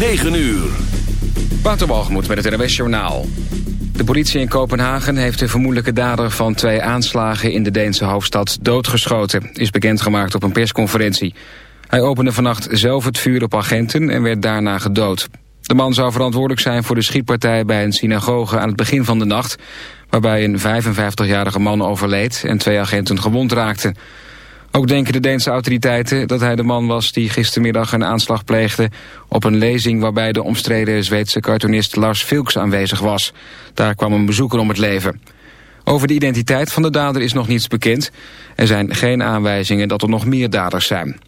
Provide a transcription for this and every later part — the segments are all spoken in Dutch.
9 uur. Waterbalgemoed met het NWS Journaal. De politie in Kopenhagen heeft de vermoedelijke dader van twee aanslagen in de Deense hoofdstad doodgeschoten, is bekendgemaakt op een persconferentie. Hij opende vannacht zelf het vuur op agenten en werd daarna gedood. De man zou verantwoordelijk zijn voor de schietpartij bij een synagoge aan het begin van de nacht, waarbij een 55-jarige man overleed en twee agenten gewond raakten. Ook denken de Deense autoriteiten dat hij de man was die gistermiddag een aanslag pleegde op een lezing waarbij de omstreden Zweedse cartoonist Lars Vilks aanwezig was. Daar kwam een bezoeker om het leven. Over de identiteit van de dader is nog niets bekend. Er zijn geen aanwijzingen dat er nog meer daders zijn.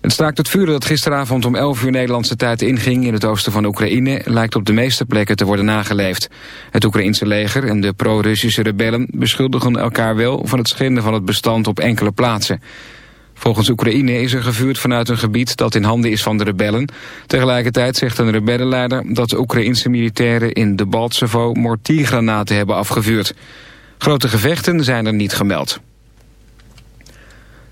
Het staakt het vuren dat gisteravond om 11 uur Nederlandse tijd inging in het oosten van Oekraïne lijkt op de meeste plekken te worden nageleefd. Het Oekraïense leger en de pro-Russische rebellen beschuldigen elkaar wel van het schenden van het bestand op enkele plaatsen. Volgens Oekraïne is er gevuurd vanuit een gebied dat in handen is van de rebellen. Tegelijkertijd zegt een rebellenleider dat de Oekraïense militairen in de Baltsevo mortiergranaten hebben afgevuurd. Grote gevechten zijn er niet gemeld.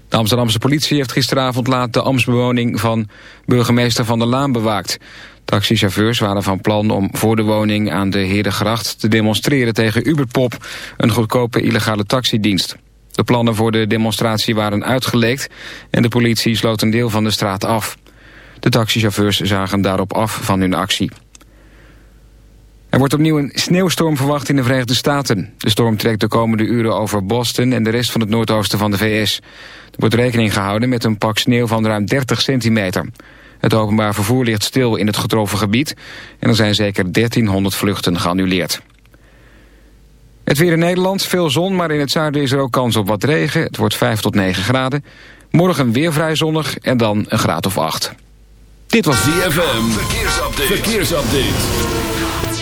De Amsterdamse politie heeft gisteravond laat de ambtsbewoning van burgemeester Van der Laan bewaakt. Taxichauffeurs waren van plan om voor de woning aan de Heerdegracht te demonstreren tegen Uberpop, een goedkope illegale taxidienst. De plannen voor de demonstratie waren uitgelekt en de politie sloot een deel van de straat af. De taxichauffeurs zagen daarop af van hun actie. Er wordt opnieuw een sneeuwstorm verwacht in de Verenigde Staten. De storm trekt de komende uren over Boston en de rest van het noordoosten van de VS. Er wordt rekening gehouden met een pak sneeuw van ruim 30 centimeter. Het openbaar vervoer ligt stil in het getroffen gebied... en er zijn zeker 1300 vluchten geannuleerd. Het weer in Nederland, veel zon, maar in het zuiden is er ook kans op wat regen. Het wordt 5 tot 9 graden. Morgen weer vrij zonnig en dan een graad of 8. Dit was DFM. Verkeersupdate. Verkeersupdate.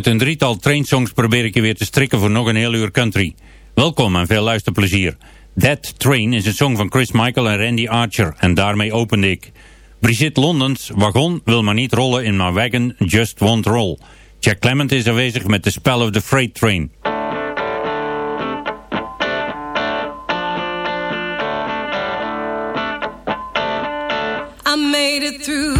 Met een drietal trainsongs probeer ik je weer te strikken voor nog een heel uur country. Welkom en veel luisterplezier. That Train is een song van Chris Michael en Randy Archer en daarmee opende ik. Brigitte Londens, Wagon wil maar niet rollen in my wagon, just won't roll. Jack Clement is aanwezig met The Spell of the Freight Train. I made it through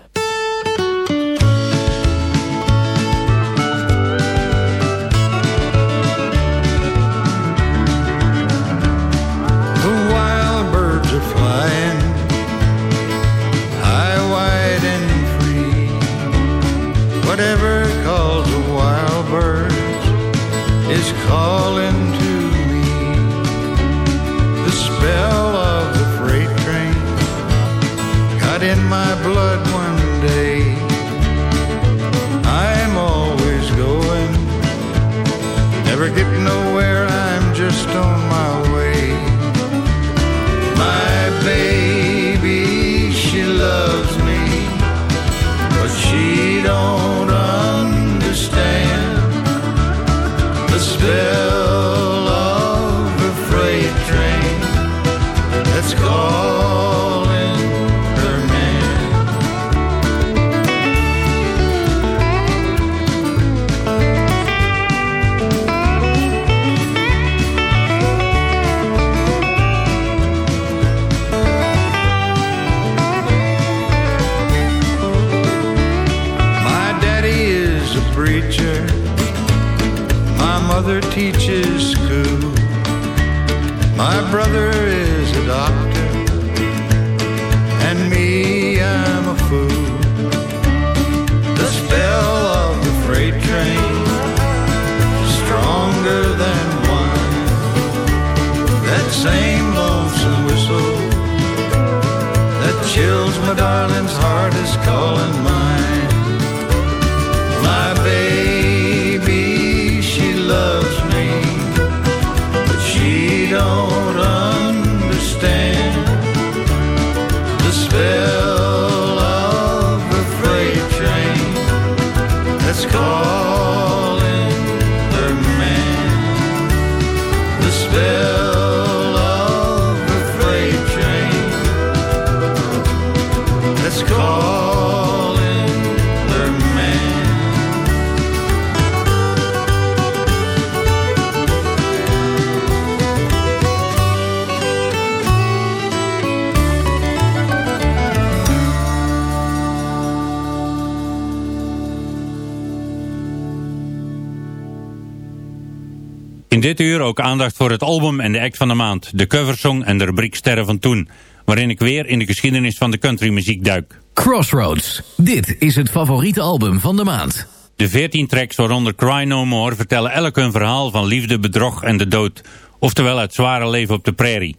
In dit uur ook aandacht voor het album en de act van de maand, de coversong en de rubriek Sterren van Toen, waarin ik weer in de geschiedenis van de countrymuziek duik. Crossroads. Dit is het favoriete album van de maand. De 14 tracks waaronder Cry No More vertellen elk een verhaal van liefde, bedrog en de dood, oftewel het zware leven op de prairie.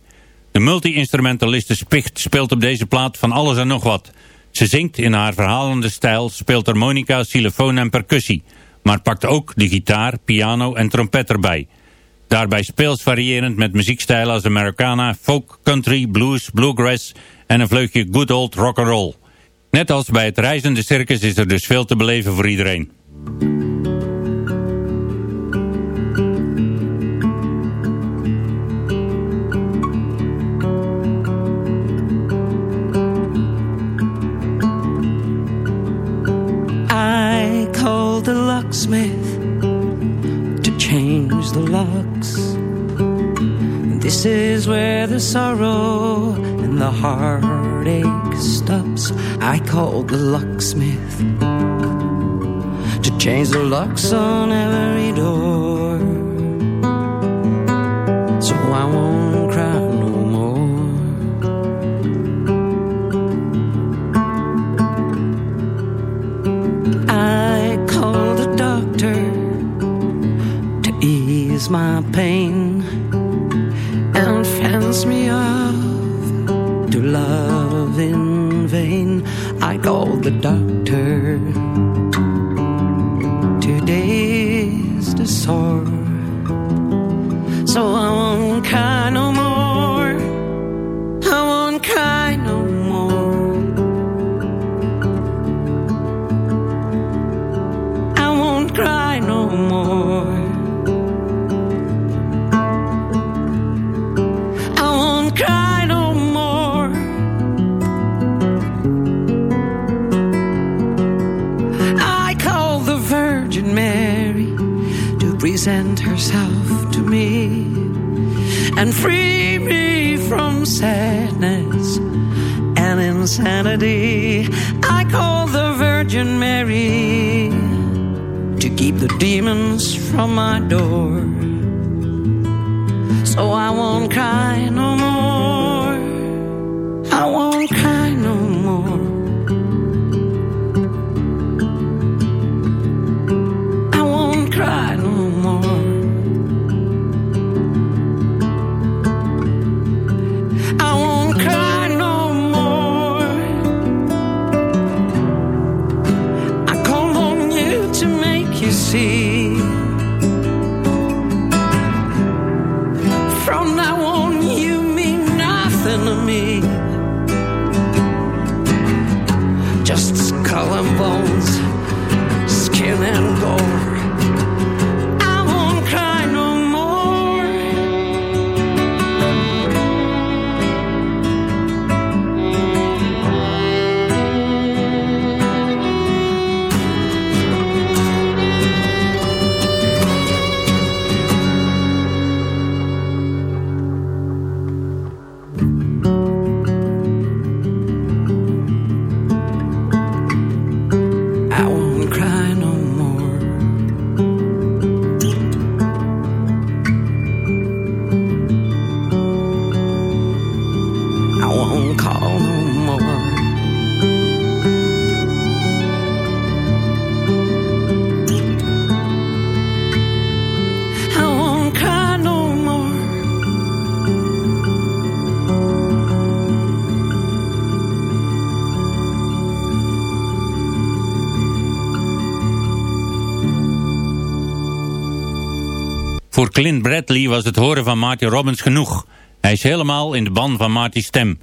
De multi-instrumentaliste Spicht speelt op deze plaat van alles en nog wat. Ze zingt in haar verhalende stijl, speelt harmonica, xylofoon en percussie, maar pakt ook de gitaar, piano en trompet erbij. Daarbij speels variërend met muziekstijlen als Americana, folk, country, blues, bluegrass en een vleugje good old rock'n'roll. Net als bij het reizende circus is er dus veel te beleven voor iedereen. I called the locksmith the locks. This is where the sorrow and the heartache stops. I called the locksmith to change the locks on every door. So I won't cry ease my pain and fence me off to love in vain. I called the doctor today's the sore, so I won't cry no more. Insanity. I call the Virgin Mary to keep the demons from my door. Clint Bradley was het horen van Marty Robbins genoeg. Hij is helemaal in de ban van Marty's stem.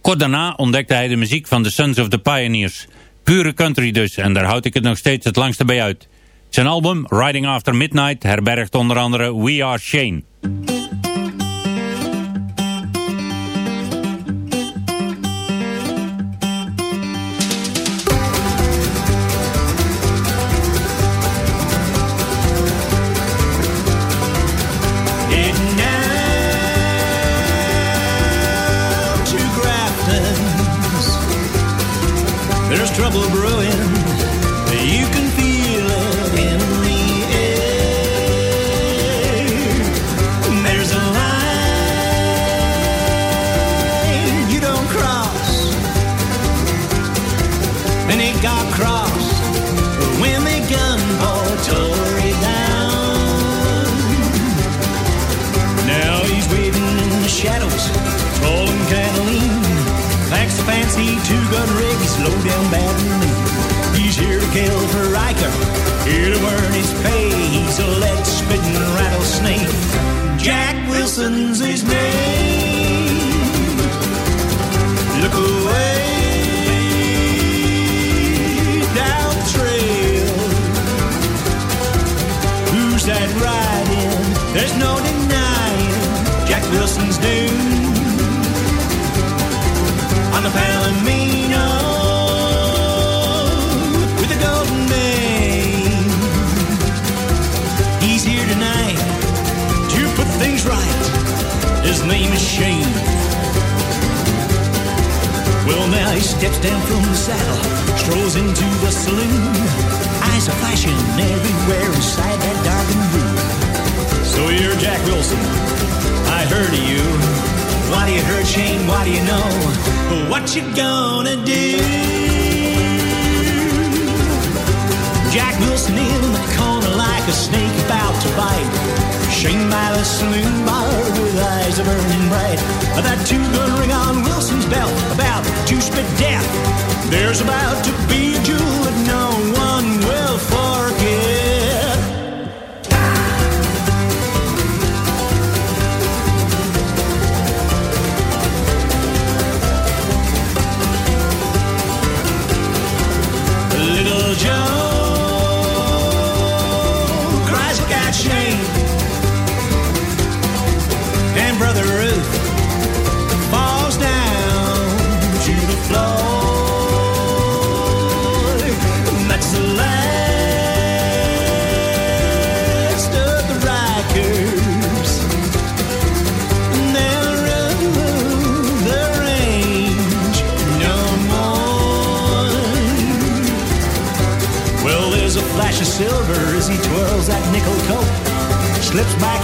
Kort daarna ontdekte hij de muziek van The Sons of the Pioneers. Pure country dus, en daar houd ik het nog steeds het langste bij uit. Zijn album Riding After Midnight herbergt onder andere We Are Shane. Kill for Riker, here to earn his pay. He's a lead-spitting rattlesnake. Jack Wilson's his name.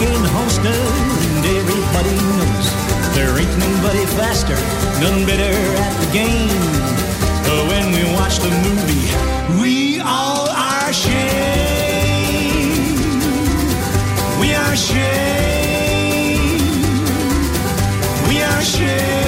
In Holston, and everybody knows there ain't nobody faster, none better at the game. But when we watch the movie, we all are Shane. We are Shane. We are Shane.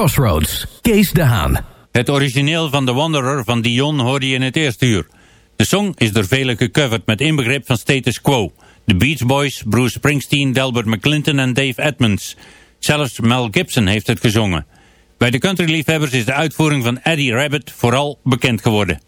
Crossroads, Kees de Haan. Het origineel van The Wanderer van Dion hoorde je in het eerste uur. De song is door velen gecoverd met inbegrip van status quo. The Beach Boys, Bruce Springsteen, Delbert McClinton en Dave Edmunds. Zelfs Mel Gibson heeft het gezongen. Bij de countryliefhebbers is de uitvoering van Eddie Rabbit vooral bekend geworden.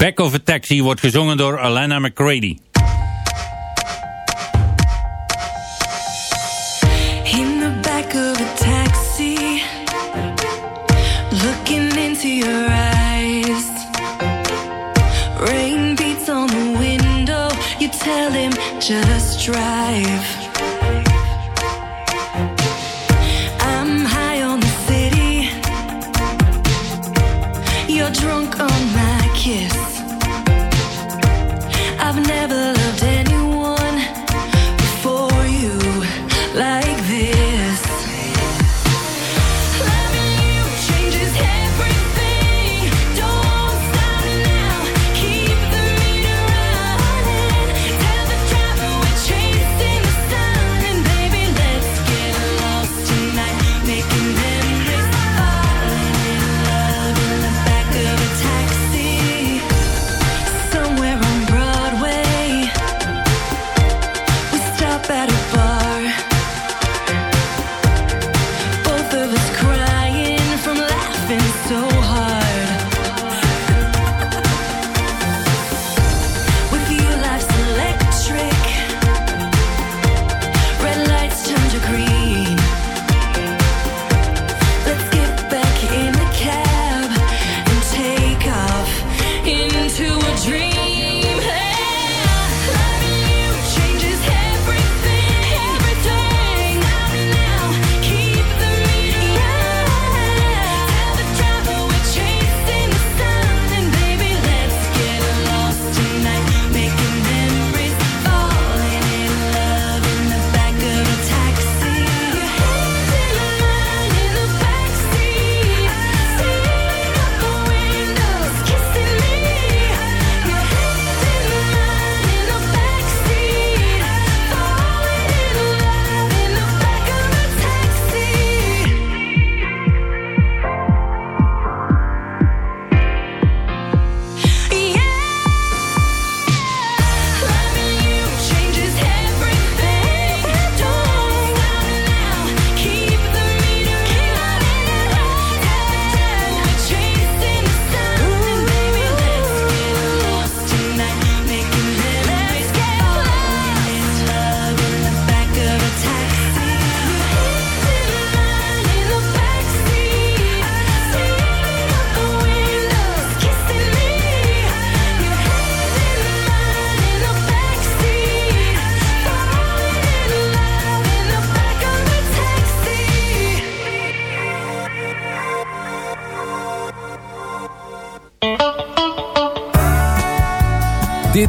Back of a Taxi wordt gezongen door Alana McCready.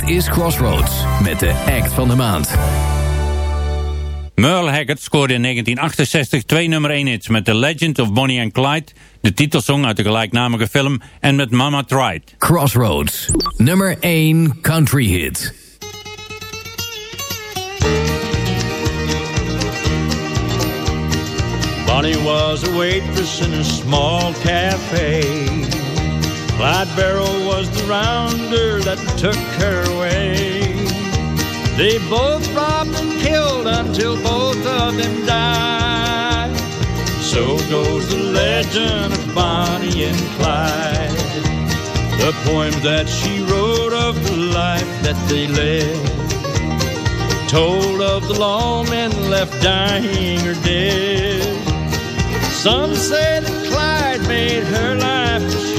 Is Crossroads met de act van de maand. Merle Haggard scoorde in 1968 twee nummer 1 hits met The Legend of Bonnie and Clyde, de titelsong uit de gelijknamige film en met Mama Tried. Crossroads, nummer 1 country hit. Bonnie was a waitress in a small cafe. Clyde Barrow was the rounder that took her away. They both robbed and killed until both of them died. So goes the legend of Bonnie and Clyde. The poem that she wrote of the life that they led. Told of the lawmen left dying or dead. Some say that Clyde made her life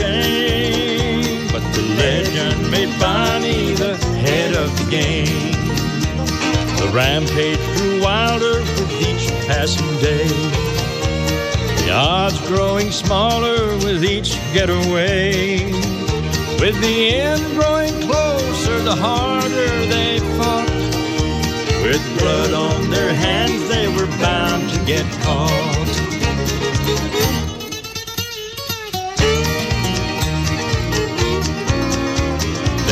legend made Bonnie the head of the game. The rampage grew wilder with each passing day. The odds growing smaller with each getaway. With the end growing closer, the harder they fought. With blood on their hands, they were bound to get caught.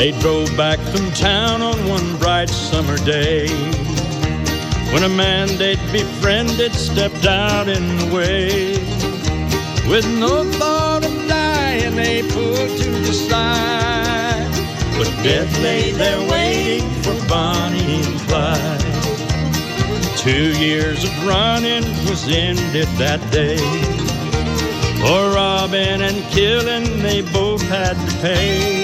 They drove back from town on one bright summer day when a man they'd befriended stepped out in the way. With no thought of dying, they pulled to the side. But death lay there waiting for Bonnie and Clyde. Two years of running was ended that day. For robbing and killing, they both had to pay.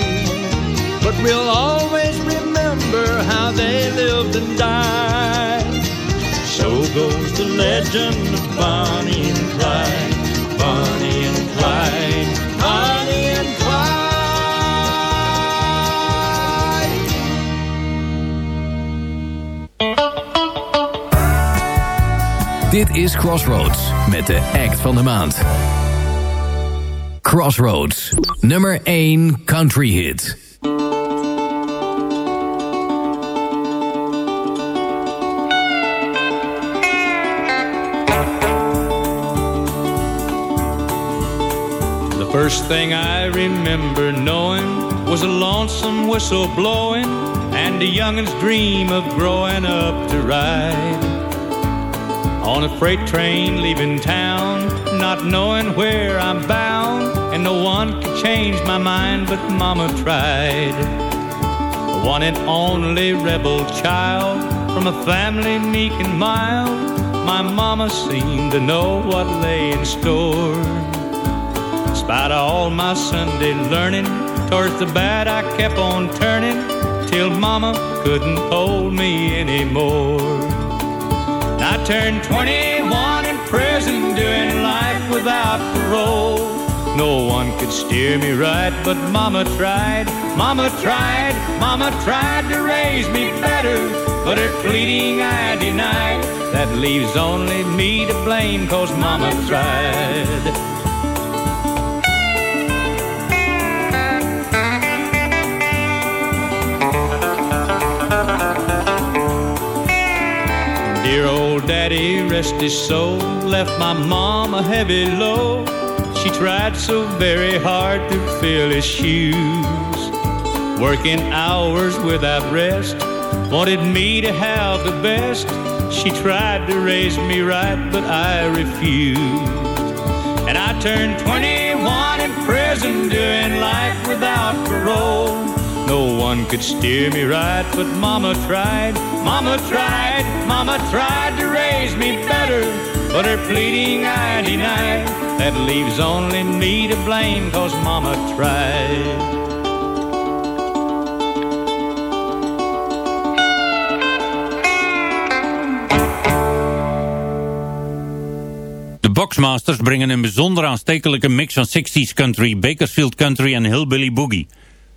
But we'll always remember how they lived and died. So goes the legend of Bonnie and Clyde. Bonnie and Clyde. Bonnie and Clyde. Dit is Crossroads met de act van de maand. Crossroads, nummer 1 country hit. First thing I remember knowing was a lonesome whistle blowing and a youngin's dream of growing up to ride on a freight train leaving town, not knowing where I'm bound, and no one could change my mind, but Mama tried. One and only rebel child from a family meek and mild, my Mama seemed to know what lay in store. Spite of all my Sunday learning, towards the bad I kept on turning, till Mama couldn't hold me anymore. I turned 21 in prison, doing life without parole. No one could steer me right, but Mama tried, Mama tried, Mama tried to raise me better, but her pleading I denied. That leaves only me to blame, cause Mama tried. Old daddy, rest his soul, left my mom a heavy load. She tried so very hard to fill his shoes, working hours without rest. Wanted me to have the best. She tried to raise me right, but I refused. And I turned 21 in prison, doing life without parole. No one could steer me right, but Mama tried, Mama tried, Mama tried to raise me better. But her pleading I denied. That leaves only me to blame, cause Mama tried. Boxmasters brengen een bijzonder aanstekelijke mix van 60s country, Bakersfield country en hillbilly boogie.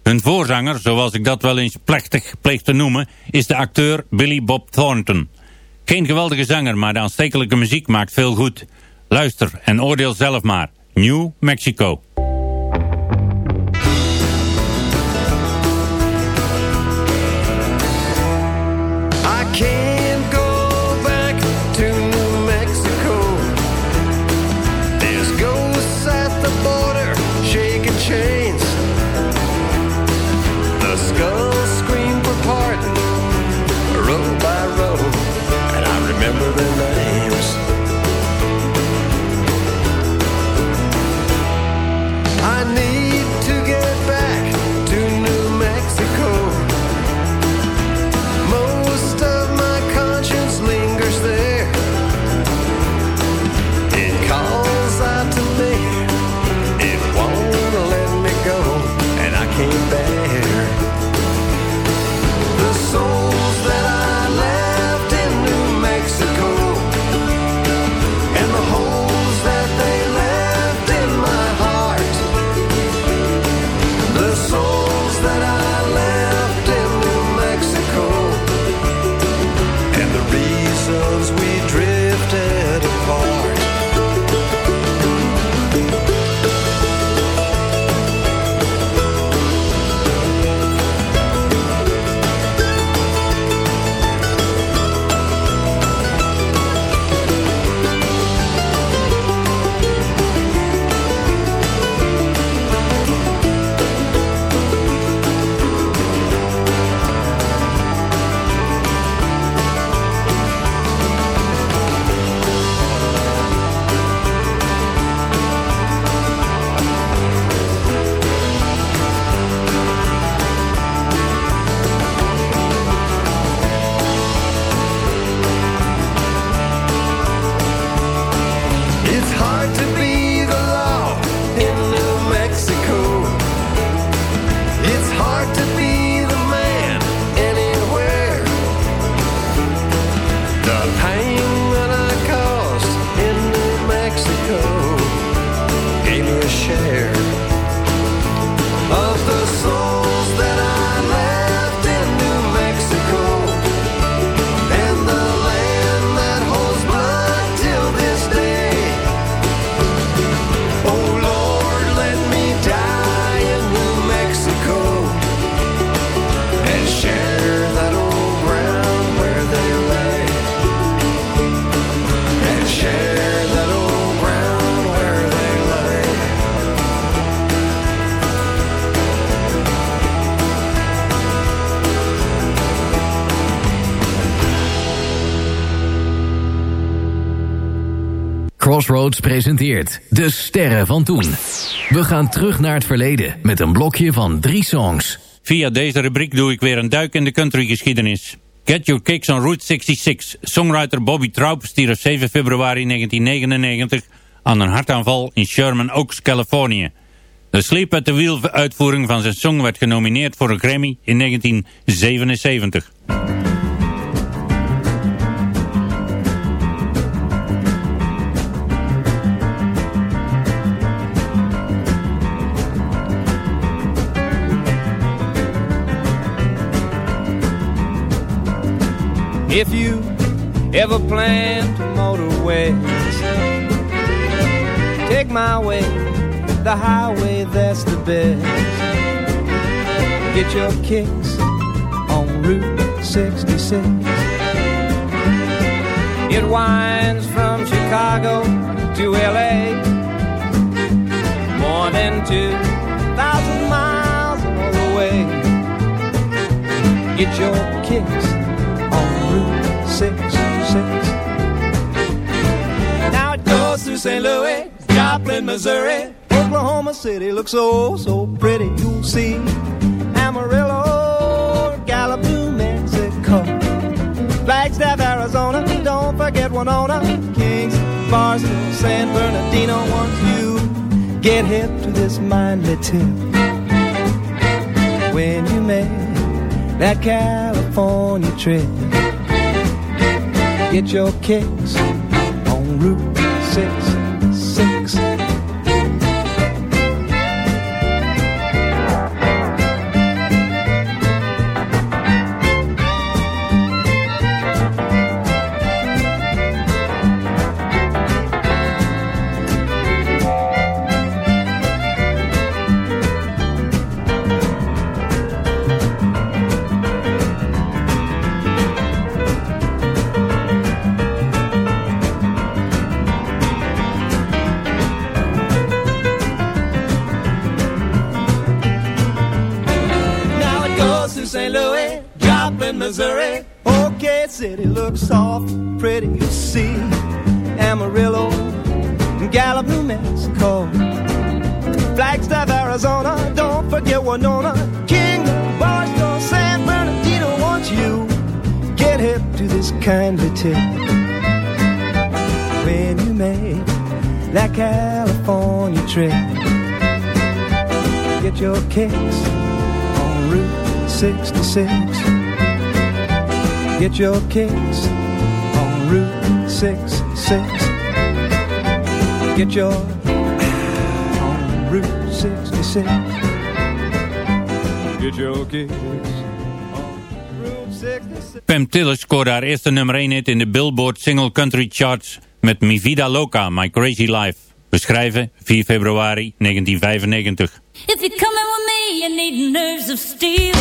Hun voorzanger, zoals ik dat wel eens plechtig pleeg te noemen, is de acteur Billy Bob Thornton. Geen geweldige zanger, maar de aanstekelijke muziek maakt veel goed. Luister en oordeel zelf maar. New Mexico. Crossroads presenteert De Sterren van Toen. We gaan terug naar het verleden met een blokje van drie songs. Via deze rubriek doe ik weer een duik in de countrygeschiedenis. Get Your Kicks on Route 66. Songwriter Bobby Traub stierf 7 februari 1999 aan een hartaanval in Sherman Oaks, Californië. De Sleep at the Wheel uitvoering van zijn song werd genomineerd voor een Grammy in 1977. If you ever plan to motor west, take my way, the highway that's the best. Get your kicks on Route 66. It winds from Chicago to LA, more than 2,000 miles all the way. Get your kicks Route 66. Now it goes through St. Louis, Joplin, Missouri. Oklahoma City looks so, so pretty. You'll see Amarillo, Gallup, Mexico. Flagstaff, Arizona. Don't forget Winona, Kings, Barstow, San Bernardino. Once you get hip to this mindly tip, when you make that California trip. Get your kicks on Route 66. When you make that California trip, get your kicks on Route 66. Get your kicks on Route 66. Get your on Route 66. Get your kicks on Route 66. Pam Tillis scoorde haar eerste nummer 1 hit in de Billboard Single Country Charts met Mi Vida Loca, My Crazy Life. Beschrijven 4 februari 1995. If you're with me, you need of steel.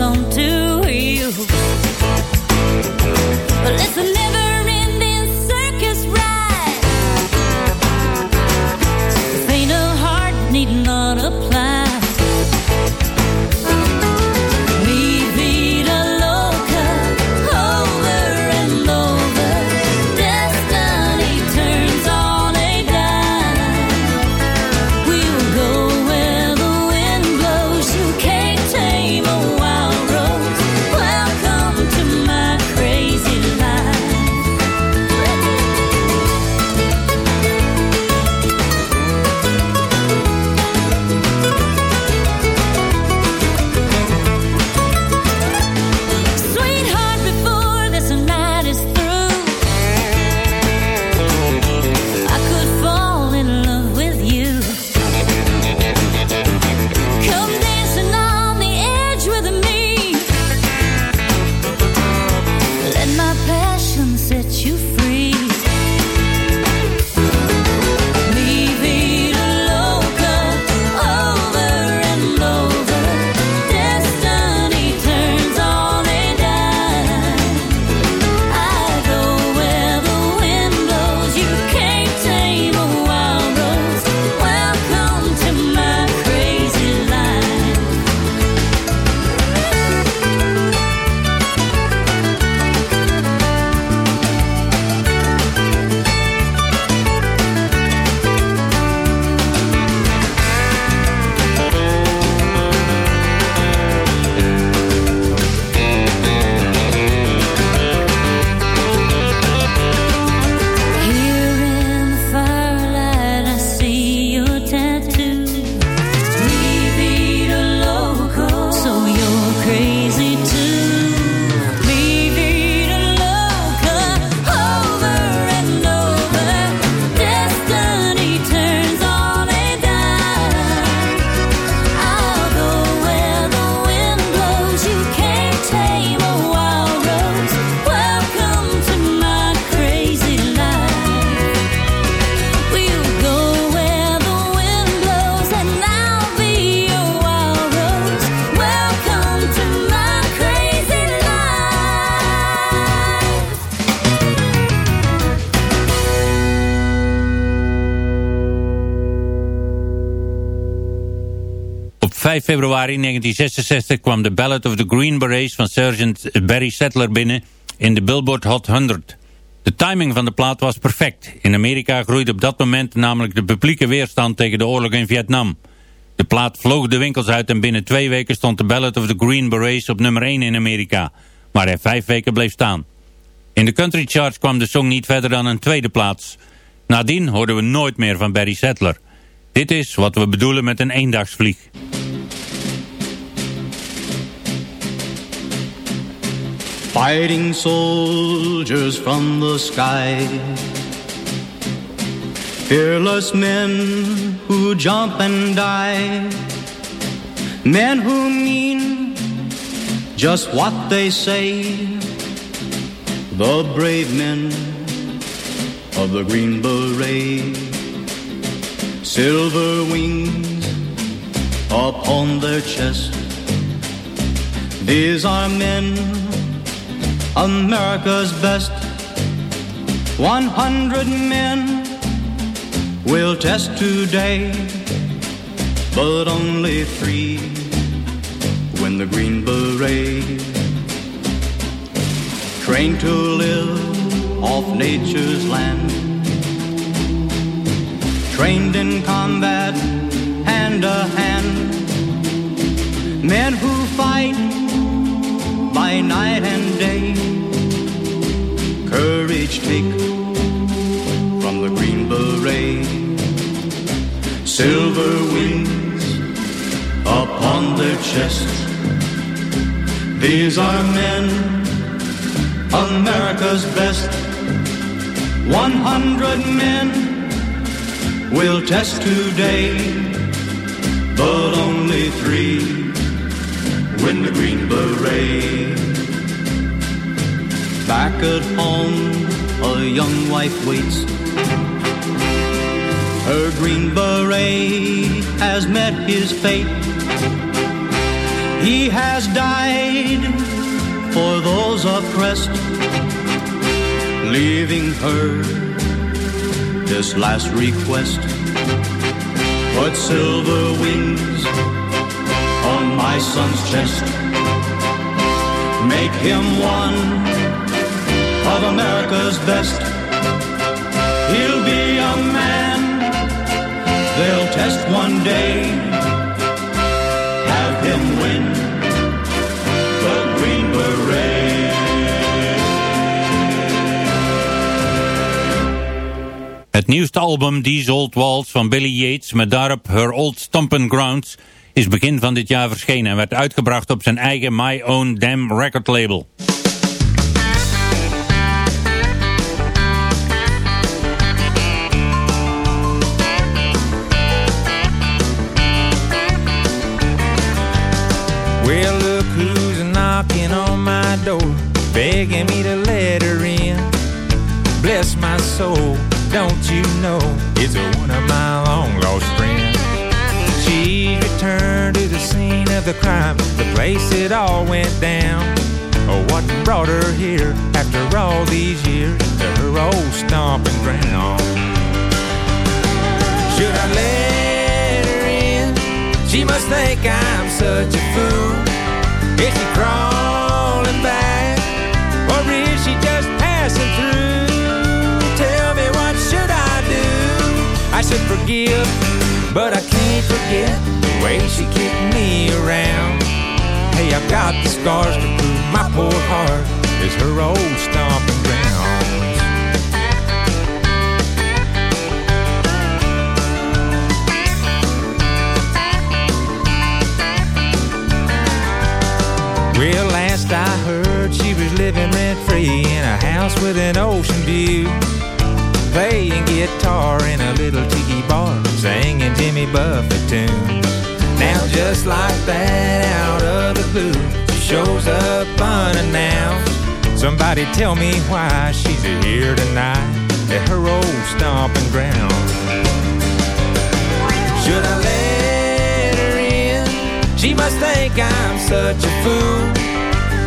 On 5 februari 1966 kwam de Ballad of the Green Berets van Sergeant Barry Settler binnen in de Billboard Hot 100. De timing van de plaat was perfect. In Amerika groeide op dat moment namelijk de publieke weerstand tegen de oorlog in Vietnam. De plaat vloog de winkels uit en binnen twee weken stond de Ballad of the Green Berets op nummer 1 in Amerika, waar hij vijf weken bleef staan. In de country charts kwam de song niet verder dan een tweede plaats. Nadien hoorden we nooit meer van Barry Settler. Dit is wat we bedoelen met een eendagsvlieg. Fighting soldiers from the sky. Fearless men who jump and die. Men who mean just what they say. The brave men of the Green Beret. Silver wings upon their chest. These are men America's best. One hundred men will test today, but only three win the Green Beret. Trained to live off nature's land, trained in combat hand to hand. Men who fight by night and day. Courage take from the Green Beret. Silver wings upon their chest. These are men, America's best. One hundred men will test today, but only three win the Green Beret. Back at home, a young wife waits. Her Green Beret has met his fate. He has died for those oppressed, leaving her this last request. Put silver wings on my son's chest. Make him one of America's best. He'll be a man they'll test one day. Have him win. Het nieuwste album These Old Walls van Billy Yates met daarop Her Old Stompin' Grounds is begin van dit jaar verschenen en werd uitgebracht op zijn eigen My Own Damn record label. Well, look who's knocking on my door, begging me to let her in. Bless my soul, don't you know it's one of my long lost friends. She returned to the scene of the crime, the place it all went down. Oh, what brought her here after all these years to her old stomping ground? Should I let her in? She must think I'm such a fool. Is she crawling back? Or is she just passing through? Tell me what should I do? I should forgive, but I can't forget the way she kicked me around. Hey, I've got the scars to prove my poor heart is her old stomping Well, last I heard, she was living rent free in a house with an ocean view. Playing guitar in a little tiki bar, singing Jimmy Buffett tunes. Now, just like that, out of the blue, she shows up unannounced. Somebody tell me why she's here tonight at her old stomping ground. Must think I'm such a fool.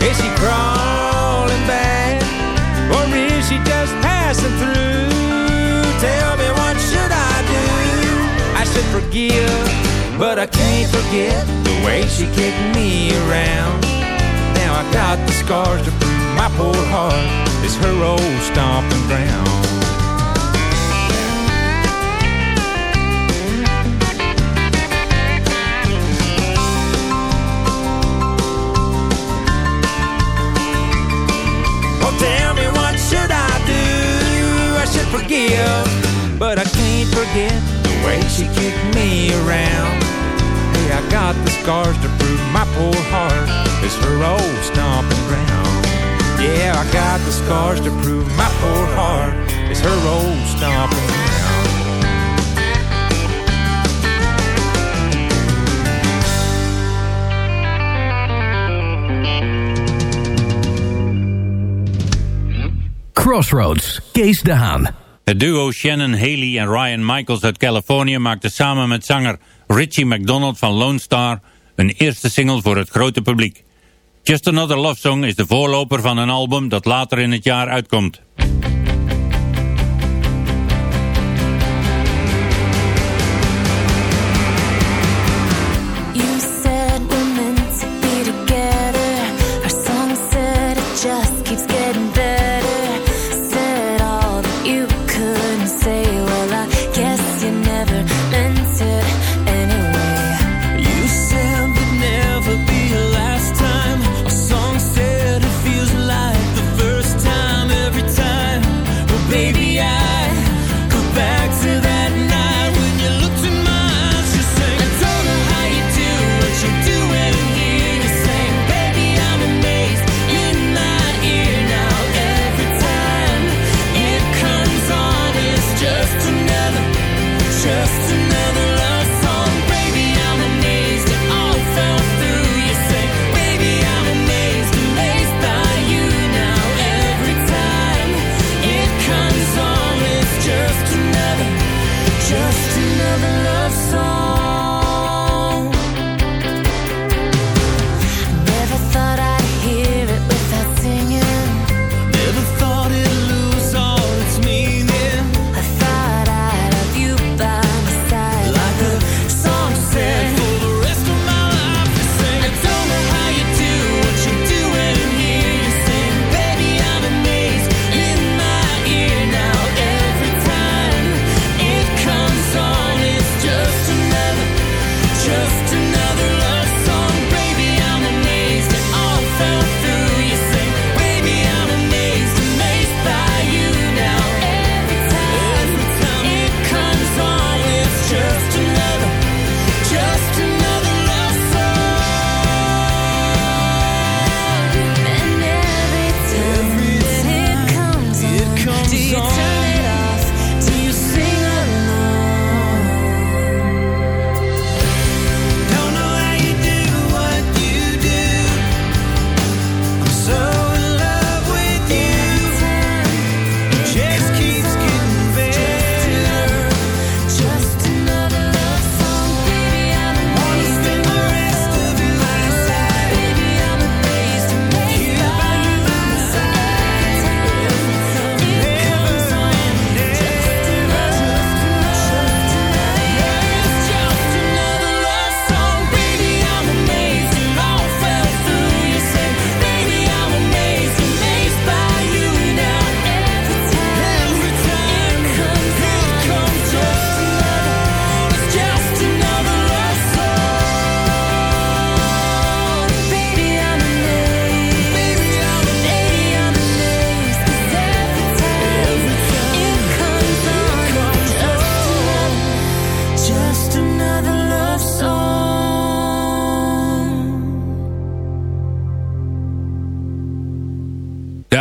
Is she crawling back? Or is she just passing through? Tell me what should I do? I should forgive, but I can't forget the way she kicked me around. Now I got the scars to prove my poor heart is her old stomping Crossroads, Kees de Haan. Het duo Shannon Haley en Ryan Michaels uit Californië maakte samen met zanger Richie McDonald van Lone Star een eerste single voor het grote publiek. Just Another Love Song is de voorloper van een album dat later in het jaar uitkomt.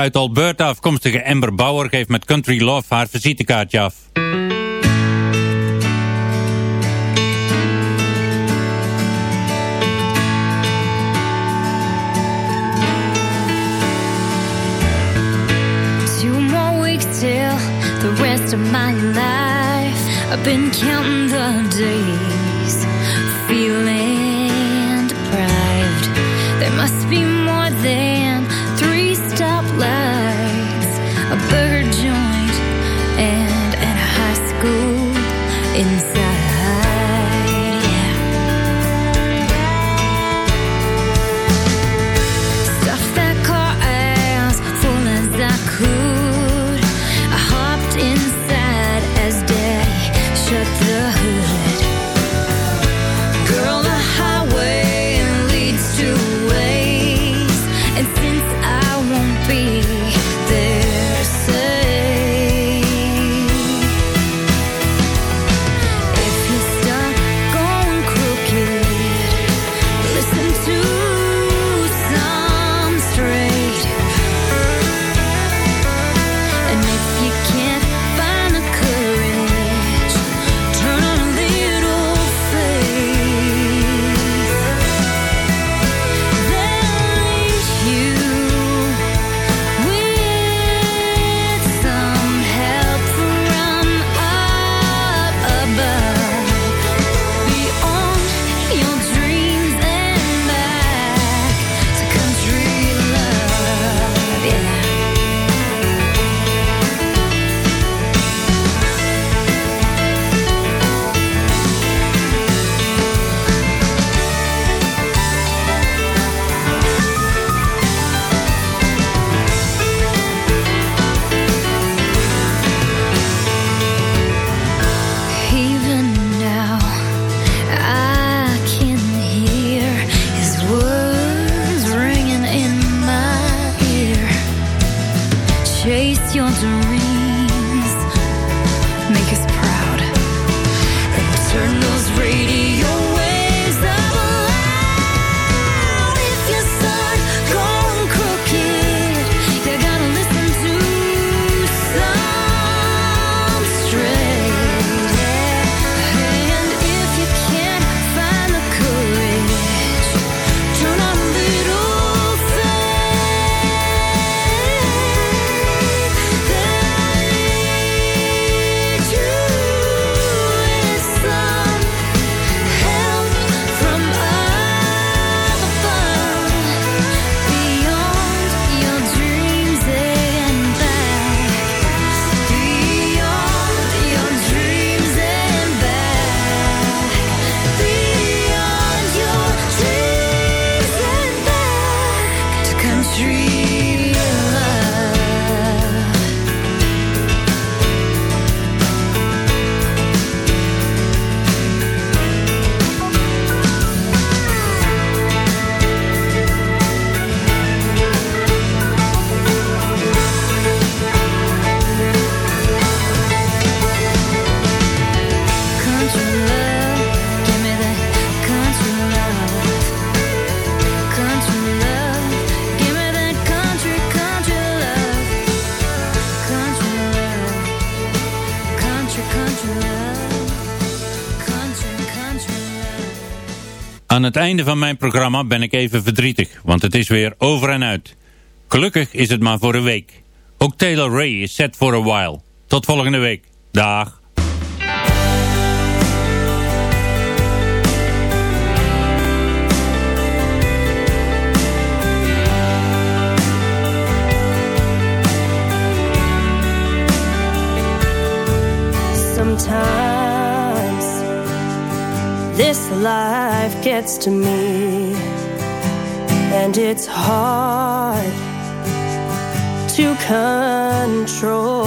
uit Alberta afkomstige Amber Bauer geeft met Country Love haar visitekaartje af. Two more weeks till the rest of my life I've been counting the days Feeling Aan het einde van mijn programma ben ik even verdrietig, want het is weer over en uit. Gelukkig is het maar voor een week. Ook Taylor Ray is set for a while. Tot volgende week. Dag. this life gets to me. And it's hard to control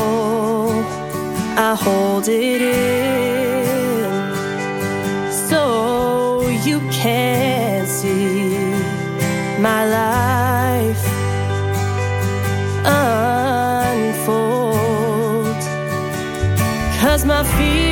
I hold it in. So you can see my life unfold. Cause my fear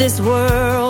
this world.